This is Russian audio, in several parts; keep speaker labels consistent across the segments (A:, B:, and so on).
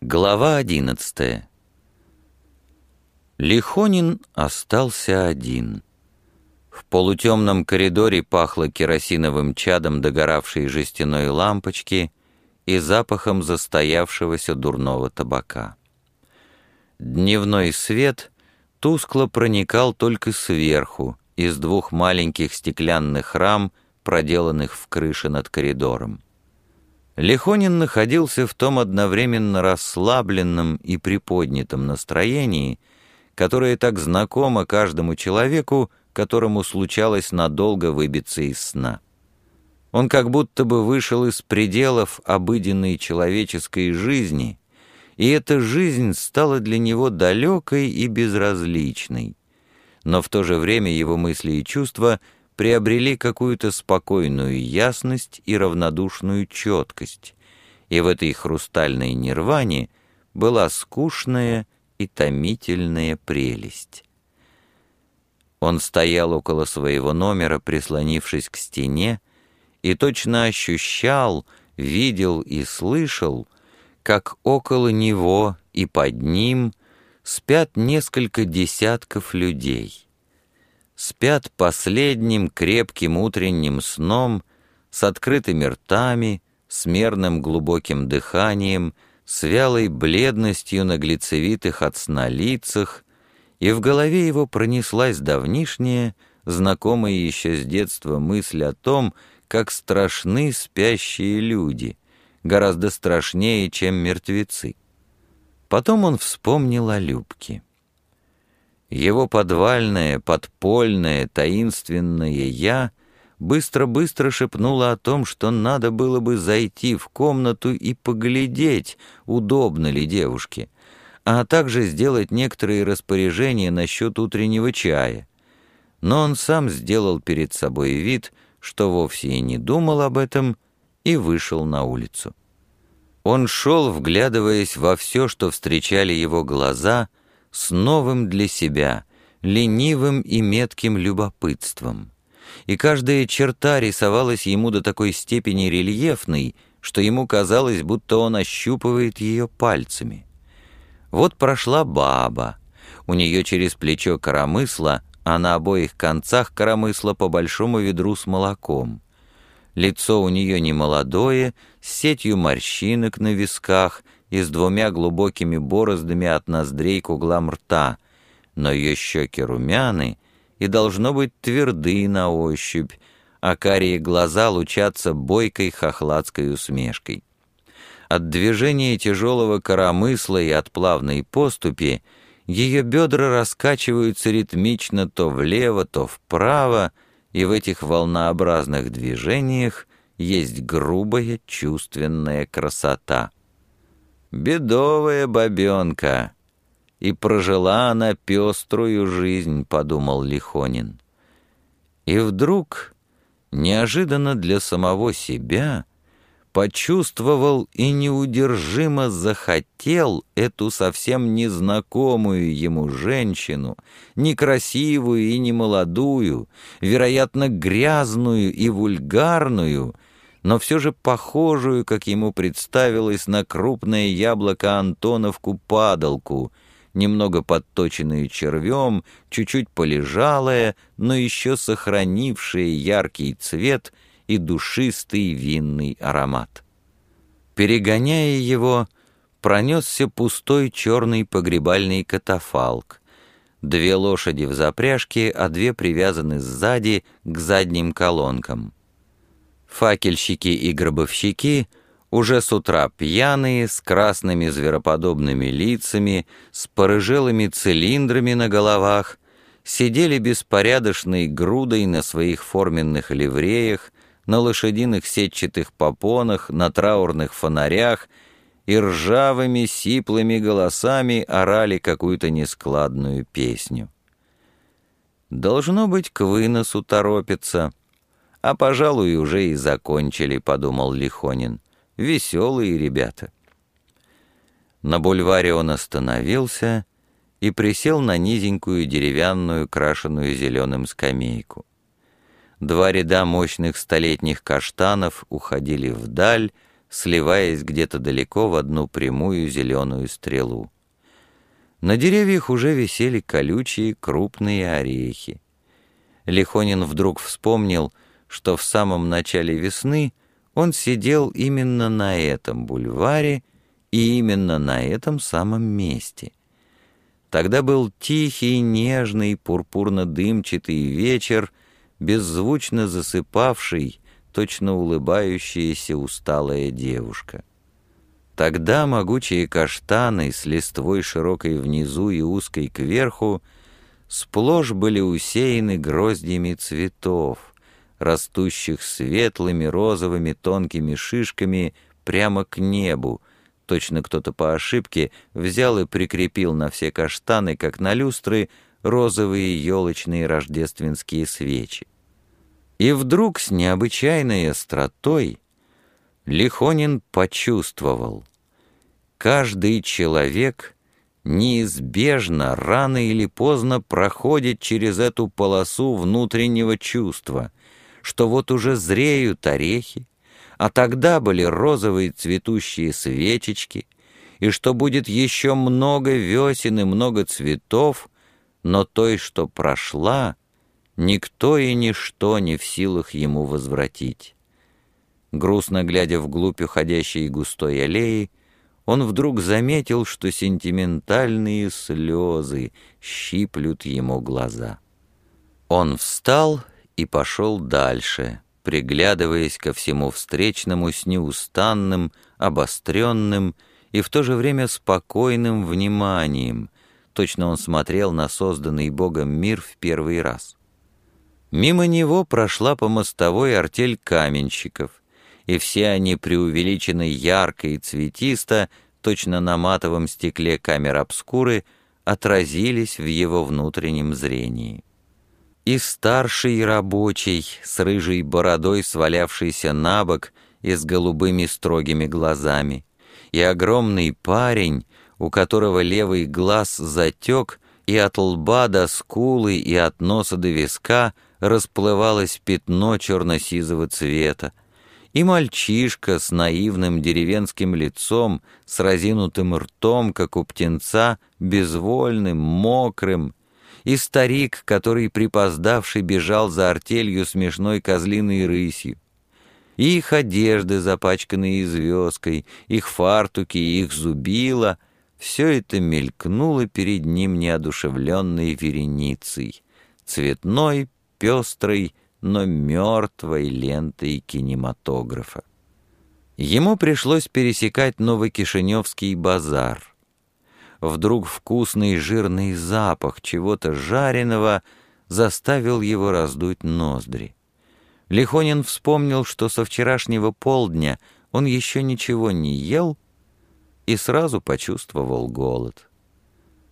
A: Глава одиннадцатая Лихонин остался один. В полутемном коридоре пахло керосиновым чадом догоравшей жестяной лампочки и запахом застоявшегося дурного табака. Дневной свет тускло проникал только сверху, из двух маленьких стеклянных рам, проделанных в крыше над коридором. Лихонин находился в том одновременно расслабленном и приподнятом настроении, которое так знакомо каждому человеку, которому случалось надолго выбиться из сна. Он как будто бы вышел из пределов обыденной человеческой жизни, и эта жизнь стала для него далекой и безразличной. Но в то же время его мысли и чувства — приобрели какую-то спокойную ясность и равнодушную четкость, и в этой хрустальной нирване была скучная и томительная прелесть. Он стоял около своего номера, прислонившись к стене, и точно ощущал, видел и слышал, как около него и под ним спят несколько десятков людей спят последним крепким утренним сном с открытыми ртами, с мерным глубоким дыханием, с вялой бледностью на глицевитых от сна лицах, и в голове его пронеслась давнишняя, знакомая еще с детства мысль о том, как страшны спящие люди, гораздо страшнее, чем мертвецы. Потом он вспомнил о Любке. Его подвальное, подпольное, таинственное «я» быстро-быстро шепнуло о том, что надо было бы зайти в комнату и поглядеть, удобно ли девушке, а также сделать некоторые распоряжения насчет утреннего чая. Но он сам сделал перед собой вид, что вовсе и не думал об этом, и вышел на улицу. Он шел, вглядываясь во все, что встречали его глаза — с новым для себя, ленивым и метким любопытством. И каждая черта рисовалась ему до такой степени рельефной, что ему казалось, будто он ощупывает ее пальцами. Вот прошла баба. У нее через плечо коромысла, а на обоих концах коромысла по большому ведру с молоком. Лицо у нее немолодое, с сетью морщинок на висках — и с двумя глубокими бороздами от ноздрей к углам рта, но ее щеки румяны и должно быть тверды на ощупь, а карие глаза лучатся бойкой хохладской усмешкой. От движения тяжелого коромысла и от плавной поступи ее бедра раскачиваются ритмично то влево, то вправо, и в этих волнообразных движениях есть грубая чувственная красота. Бедовая бабенка. И прожила она пеструю жизнь, подумал Лихонин. И вдруг, неожиданно для самого себя, почувствовал и неудержимо захотел эту совсем незнакомую ему женщину, некрасивую и немолодую, вероятно, грязную и вульгарную — но все же похожую, как ему представилось, на крупное яблоко Антоновку-падалку, немного подточенную червем, чуть-чуть полежалая, но еще сохранившая яркий цвет и душистый винный аромат. Перегоняя его, пронесся пустой черный погребальный катафалк. Две лошади в запряжке, а две привязаны сзади к задним колонкам. Факельщики и гробовщики уже с утра пьяные, с красными звероподобными лицами, с порыжелыми цилиндрами на головах, сидели беспорядочной грудой на своих форменных ливреях, на лошадиных сетчатых попонах, на траурных фонарях и ржавыми сиплыми голосами орали какую-то нескладную песню. Должно быть, к выносу торопится — а, пожалуй, уже и закончили, подумал Лихонин. Веселые ребята. На бульваре он остановился и присел на низенькую деревянную, крашеную зеленым скамейку. Два ряда мощных столетних каштанов уходили вдаль, сливаясь где-то далеко в одну прямую зеленую стрелу. На деревьях уже висели колючие крупные орехи. Лихонин вдруг вспомнил, что в самом начале весны он сидел именно на этом бульваре и именно на этом самом месте. Тогда был тихий, нежный, пурпурно-дымчатый вечер, беззвучно засыпавший, точно улыбающаяся усталая девушка. Тогда могучие каштаны с листвой широкой внизу и узкой кверху сплошь были усеяны гроздьями цветов, растущих светлыми розовыми тонкими шишками прямо к небу, точно кто-то по ошибке взял и прикрепил на все каштаны, как на люстры, розовые елочные рождественские свечи. И вдруг с необычайной остротой Лихонин почувствовал, каждый человек неизбежно, рано или поздно проходит через эту полосу внутреннего чувства, что вот уже зреют орехи, а тогда были розовые цветущие свечечки, и что будет еще много весен и много цветов, но той, что прошла, никто и ничто не в силах ему возвратить. Грустно глядя вглубь уходящей густой аллеи, он вдруг заметил, что сентиментальные слезы щиплют ему глаза. Он встал и пошел дальше, приглядываясь ко всему встречному с неустанным, обостренным и в то же время спокойным вниманием, точно он смотрел на созданный Богом мир в первый раз. Мимо него прошла по мостовой артель каменщиков, и все они преувеличены ярко и цветисто, точно на матовом стекле камер обскуры, отразились в его внутреннем зрении. И старший рабочий, с рыжей бородой, свалявшийся на бок и с голубыми строгими глазами, и огромный парень, у которого левый глаз затек, и от лба до скулы и от носа до виска расплывалось пятно черно-сизого цвета, и мальчишка с наивным деревенским лицом, с разинутым ртом, как у птенца, безвольным, мокрым, и старик, который припоздавший бежал за артелью смешной козлиной рысью, и их одежды, запачканные звездкой, их фартуки, их зубила — все это мелькнуло перед ним неодушевленной вереницей, цветной, пестрой, но мертвой лентой кинематографа. Ему пришлось пересекать Новокишиневский базар. Вдруг вкусный жирный запах чего-то жареного заставил его раздуть ноздри. Лихонин вспомнил, что со вчерашнего полдня он еще ничего не ел и сразу почувствовал голод.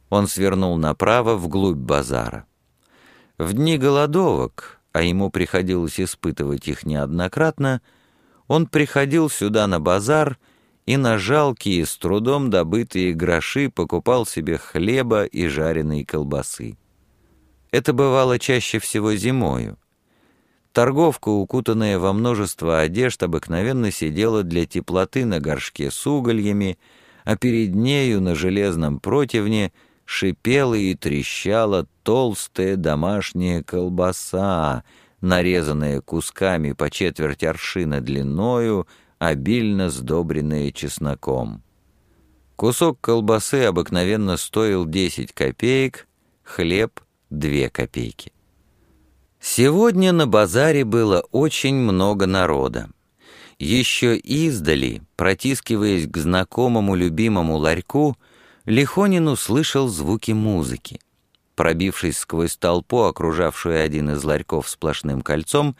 A: Он свернул направо вглубь базара. В дни голодовок а ему приходилось испытывать их неоднократно, он приходил сюда на базар и на жалкие, с трудом добытые гроши покупал себе хлеба и жареные колбасы. Это бывало чаще всего зимою. Торговка, укутанная во множество одежд, обыкновенно сидела для теплоты на горшке с угольями, а перед нею на железном противне — шипела и трещала толстая домашняя колбаса, нарезанная кусками по четверть аршина длиною, обильно сдобренная чесноком. Кусок колбасы обыкновенно стоил 10 копеек, хлеб — 2 копейки. Сегодня на базаре было очень много народа. Еще издали, протискиваясь к знакомому любимому ларьку, Лихонин услышал звуки музыки. Пробившись сквозь толпу, окружавшую один из ларьков сплошным кольцом,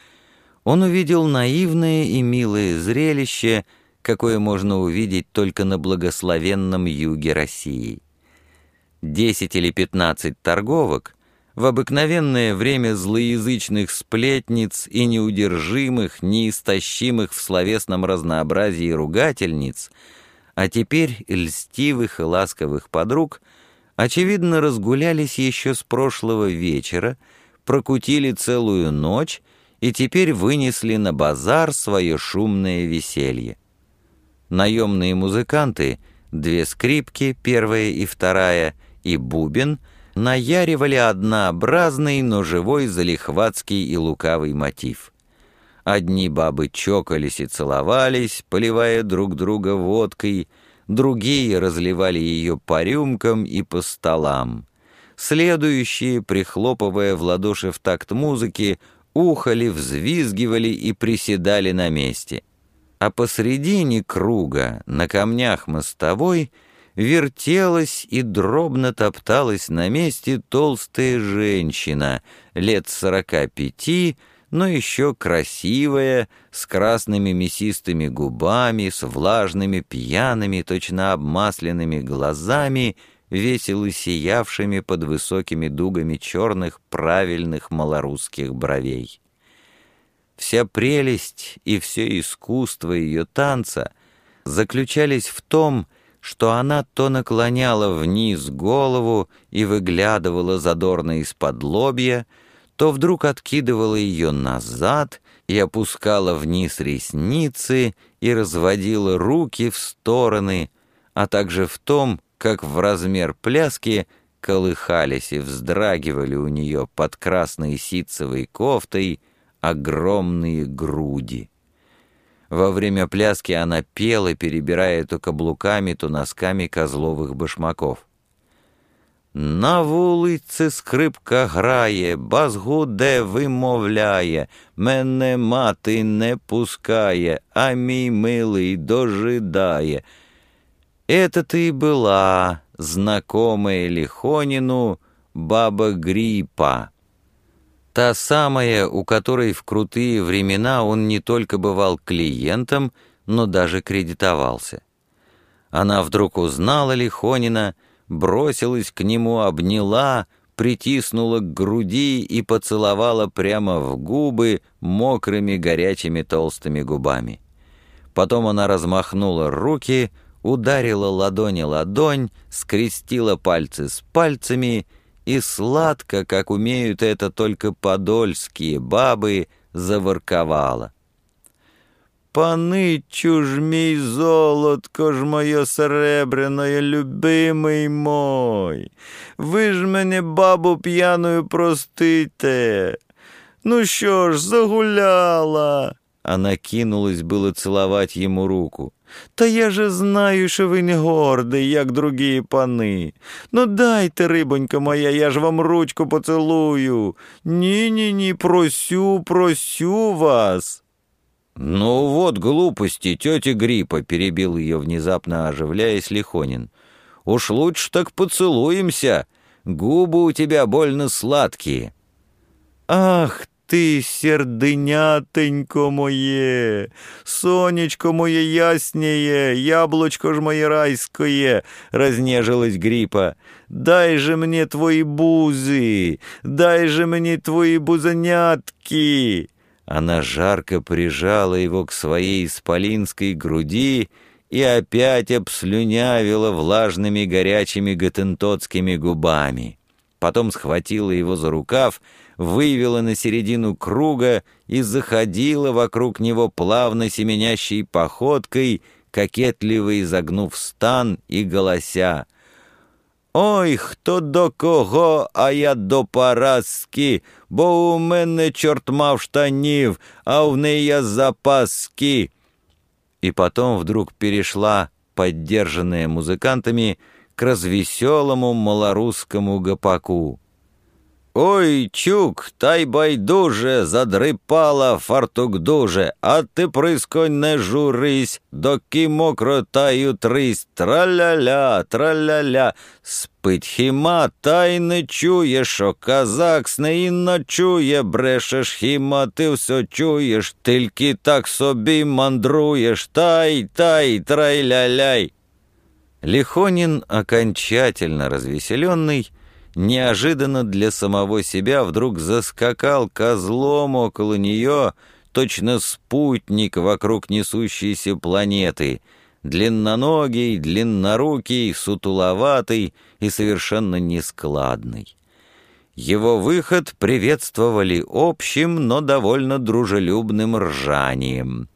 A: он увидел наивное и милое зрелище, какое можно увидеть только на благословенном юге России. Десять или пятнадцать торговок в обыкновенное время злоязычных сплетниц и неудержимых, неистощимых в словесном разнообразии ругательниц — а теперь льстивых и ласковых подруг, очевидно, разгулялись еще с прошлого вечера, прокутили целую ночь и теперь вынесли на базар свое шумное веселье. Наемные музыканты, две скрипки, первая и вторая, и бубен, наяривали однообразный, но живой залихватский и лукавый мотив. Одни бабы чокались и целовались, поливая друг друга водкой, другие разливали ее по рюмкам и по столам. Следующие, прихлопывая в ладоши в такт музыки, ухали, взвизгивали и приседали на месте — а посредине круга, на камнях мостовой, вертелась и дробно топталась на месте толстая женщина, лет сорока пяти, но еще красивая, с красными мясистыми губами, с влажными, пьяными, точно обмасленными глазами, весело сиявшими под высокими дугами черных правильных малорусских бровей. Вся прелесть и все искусство ее танца заключались в том, что она то наклоняла вниз голову и выглядывала задорно из-под лобья, то вдруг откидывала ее назад и опускала вниз ресницы и разводила руки в стороны, а также в том, как в размер пляски колыхались и вздрагивали у нее под красной ситцевой кофтой огромные груди. Во время пляски она пела, перебирая то каблуками, то носками козловых башмаков. На вулиці скрипка грає, бас гуде вимовляє, мене мати не пускає, а мій милий дожидає. Это-то и была знакомая Лихонину баба Гриппа. Та самая, у которой в крутые времена он не только бывал клиентом, но даже кредитовался. Она вдруг узнала Лихонина, бросилась к нему, обняла, притиснула к груди и поцеловала прямо в губы мокрыми горячими толстыми губами. Потом она размахнула руки, ударила ладони ладонь, скрестила пальцы с пальцами и сладко, как умеют это только подольские бабы, заворковала. «Панычу ж мій золотко ж моє серебряное, любимий мой, ви ж мене бабу п'яною простите. Ну що ж, загуляла?» Она кинулась было целовать ему руку. Та я же знаю, що ви не гордий, як другі пани. Ну дайте, рибонька моя, я ж вам ручку поцелую. Ні-ні, ні, просю, просю вас. «Ну вот глупости, тетя Гриппа», — перебил ее внезапно оживляясь Лихонин. «Уж лучше так поцелуемся. Губы у тебя больно сладкие». «Ах ти, серденятенько моє, сонечко моє яснее, яблочко ж моє райское, разнежилась Гриппа. Дай же мне твои бузы, дай же мне твои бузанятки. Она жарко прижала его к своей исполинской груди и опять обслюнявила влажными горячими готентотскими губами. Потом схватила его за рукав вывела на середину круга и заходила вокруг него плавно семенящей походкой, кокетливо изогнув стан и голося. Ой, хто до кого, а я до Параски, бо у мене чорт мав штанів, а в неї запаски. И потом вдруг перешла, поддержанная музыкантами, к развеселому малорусскому гопаку. Ой, чук, та й байдуже, задрипала фартук дуже, а ти присконь не журись, доки мокро та й утрись, траля-ля, траля-ля, спить хіма, та й не чує, що казак сне і ночує, брешеш хіма, ти все чуєш, тільки так собі мандруєш, тай, тай, трай-ля-ляй. Лихонин, окончательно развеселенный, неожиданно для самого себя вдруг заскакал козлом около нее, точно спутник вокруг несущейся планеты, длинноногий, длиннорукий, сутуловатый и совершенно нескладный. Его выход приветствовали общим, но довольно дружелюбным ржанием.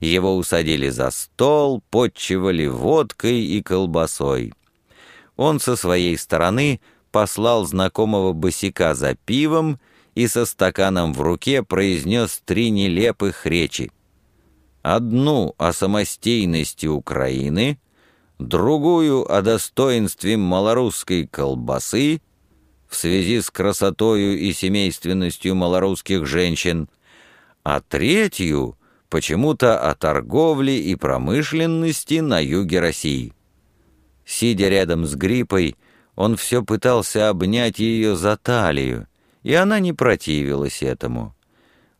A: Его усадили за стол, подчивали водкой и колбасой. Он со своей стороны послал знакомого босика за пивом и со стаканом в руке произнес три нелепых речи. Одну о самостейности Украины, другую о достоинстве малорусской колбасы в связи с красотою и семейственностью малорусских женщин, а третью почему-то о торговле и промышленности на юге России. Сидя рядом с Гриппой, он все пытался обнять ее за талию, и она не противилась этому.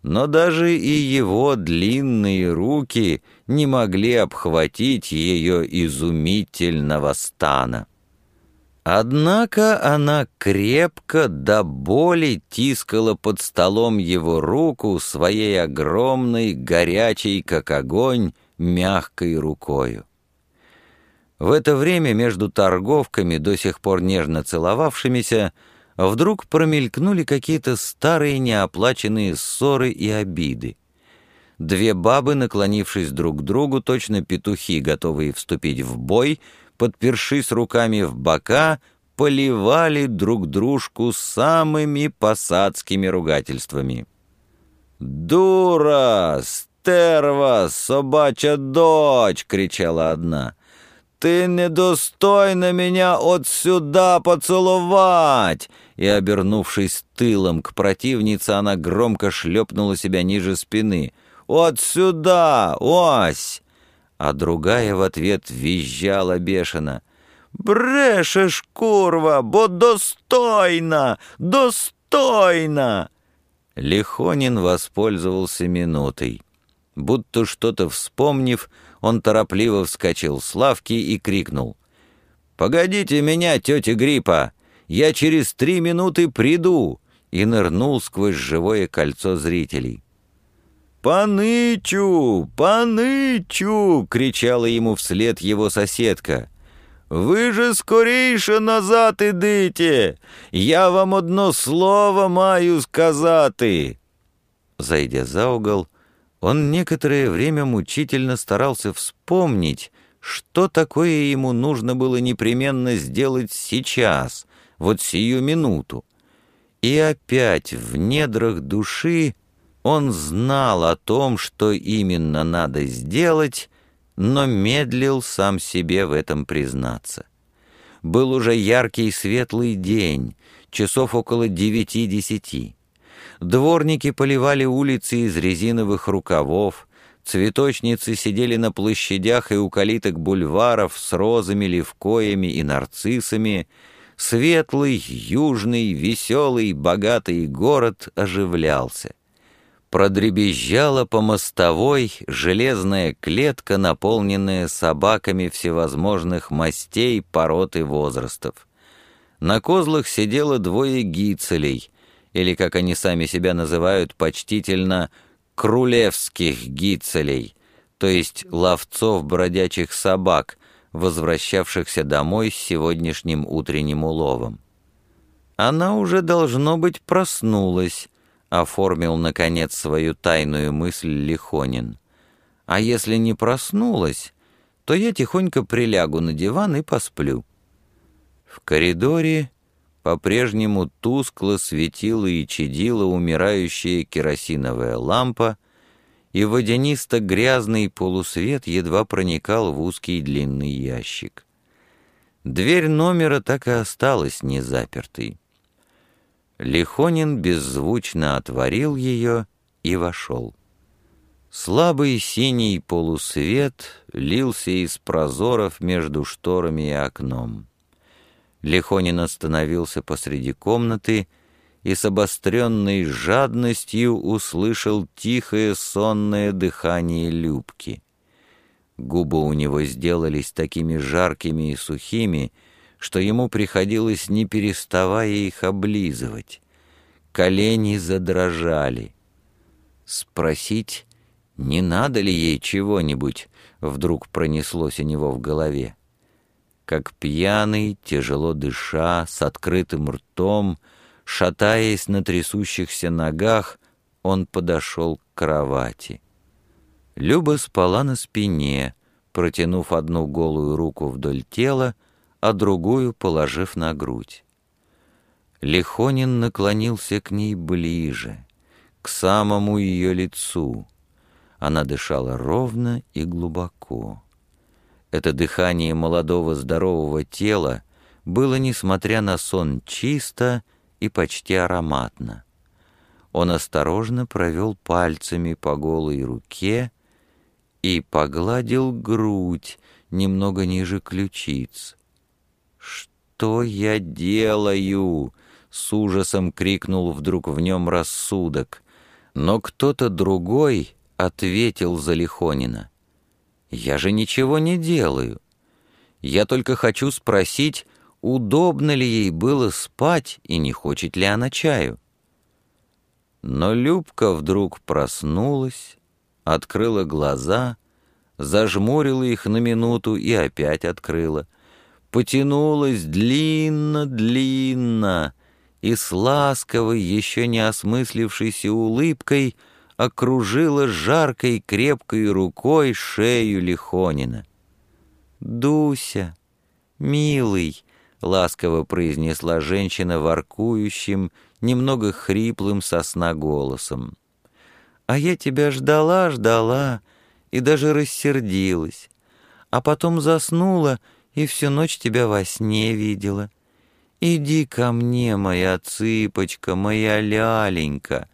A: Но даже и его длинные руки не могли обхватить ее изумительного стана. Однако она крепко до боли тискала под столом его руку своей огромной, горячей, как огонь, мягкой рукою. В это время между торговками, до сих пор нежно целовавшимися, вдруг промелькнули какие-то старые неоплаченные ссоры и обиды. Две бабы, наклонившись друг к другу, точно петухи, готовые вступить в бой, подпершись руками в бока, поливали друг дружку самыми посадскими ругательствами. «Дура! Стерва! Собача дочь!» — кричала одна. «Ты недостойна меня от сюда поцеловать!» И, обернувшись тылом к противнице, она громко шлепнула себя ниже спины. «От сюда! Ось!» а другая в ответ визжала бешено. «Брешешь, курва, бо достойно! Достойно!» Лихонин воспользовался минутой. Будто что-то вспомнив, он торопливо вскочил с лавки и крикнул. «Погодите меня, тетя Гриппа! Я через три минуты приду!» и нырнул сквозь живое кольцо зрителей. «Панычу! Панычу!» — кричала ему вслед его соседка. «Вы же скорейше назад идите! Я вам одно слово маю сказати!» Зайдя за угол, он некоторое время мучительно старался вспомнить, что такое ему нужно было непременно сделать сейчас, вот сию минуту. И опять в недрах души он знал о том, что именно надо сделать, но медлил сам себе в этом признаться. Был уже яркий светлый день, часов около девяти-десяти. Дворники поливали улицы из резиновых рукавов, цветочницы сидели на площадях и у калиток бульваров с розами, левкоями и нарциссами, светлый, южный, веселый, богатый город оживлялся. Продребезжала по мостовой железная клетка, наполненная собаками всевозможных мастей, пород и возрастов. На козлах сидело двое гицелей, или, как они сами себя называют почтительно, крулевских гицелей, то есть ловцов бродячих собак, возвращавшихся домой с сегодняшним утренним уловом. Она уже, должно быть, проснулась, оформил, наконец, свою тайную мысль Лихонин. «А если не проснулась, то я тихонько прилягу на диван и посплю». В коридоре по-прежнему тускло светила и чадила умирающая керосиновая лампа, и водянисто-грязный полусвет едва проникал в узкий длинный ящик. Дверь номера так и осталась незапертой. Лихонин беззвучно отворил ее и вошел. Слабый синий полусвет лился из прозоров между шторами и окном. Лихонин остановился посреди комнаты и с обостренной жадностью услышал тихое сонное дыхание Любки. Губы у него сделались такими жаркими и сухими, что ему приходилось не переставая их облизывать. Колени задрожали. Спросить, не надо ли ей чего-нибудь, вдруг пронеслось у него в голове. Как пьяный, тяжело дыша, с открытым ртом, шатаясь на трясущихся ногах, он подошел к кровати. Люба спала на спине, протянув одну голую руку вдоль тела, а другую положив на грудь. Лихонин наклонился к ней ближе, к самому ее лицу. Она дышала ровно и глубоко. Это дыхание молодого здорового тела было, несмотря на сон, чисто и почти ароматно. Он осторожно провел пальцами по голой руке и погладил грудь немного ниже ключиц. «Что я делаю?» — с ужасом крикнул вдруг в нем рассудок. Но кто-то другой ответил за Лихонина. «Я же ничего не делаю. Я только хочу спросить, удобно ли ей было спать и не хочет ли она чаю». Но Любка вдруг проснулась, открыла глаза, зажмурила их на минуту и опять открыла. Потянулась длинно-длинно и с ласковой, еще не осмыслившейся улыбкой окружила жаркой крепкой рукой шею Лихонина. «Дуся, милый!» — ласково произнесла женщина воркующим, немного хриплым сосна голосом. «А я тебя ждала, ждала и даже рассердилась, а потом заснула и всю ночь тебя во сне видела. Иди ко мне, моя цыпочка, моя ляленька!»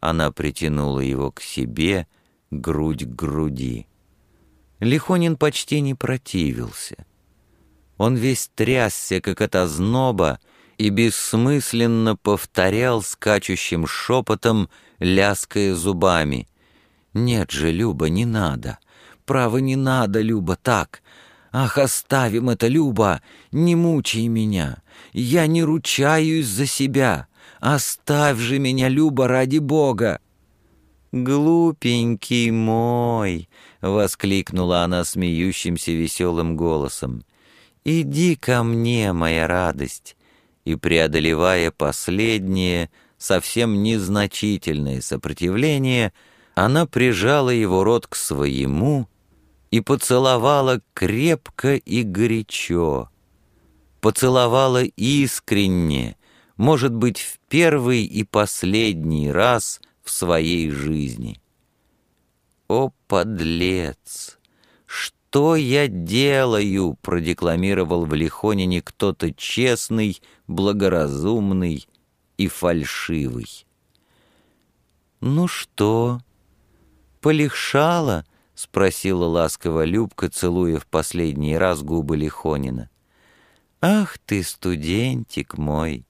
A: Она притянула его к себе, грудь к груди. Лихонин почти не противился. Он весь трясся, как от озноба, и бессмысленно повторял скачущим шепотом, ляская зубами. «Нет же, Люба, не надо. Право, не надо, Люба, так. Ах, оставим это, Люба, не мучай меня. Я не ручаюсь за себя. Оставь же меня, Люба, ради Бога!» «Глупенький мой!» — воскликнула она смеющимся веселым голосом. «Иди ко мне, моя радость!» И, преодолевая последнее, совсем незначительное сопротивление, она прижала его рот к своему и поцеловала крепко и горячо. Поцеловала искренне, может быть, в первый и последний раз в своей жизни. «О, подлец! Что я делаю?» — продекламировал в Лихонине кто-то честный, благоразумный и фальшивый. «Ну что, полегшало?» — спросила ласково Любка, целуя в последний раз губы Лихонина. «Ах ты, студентик мой!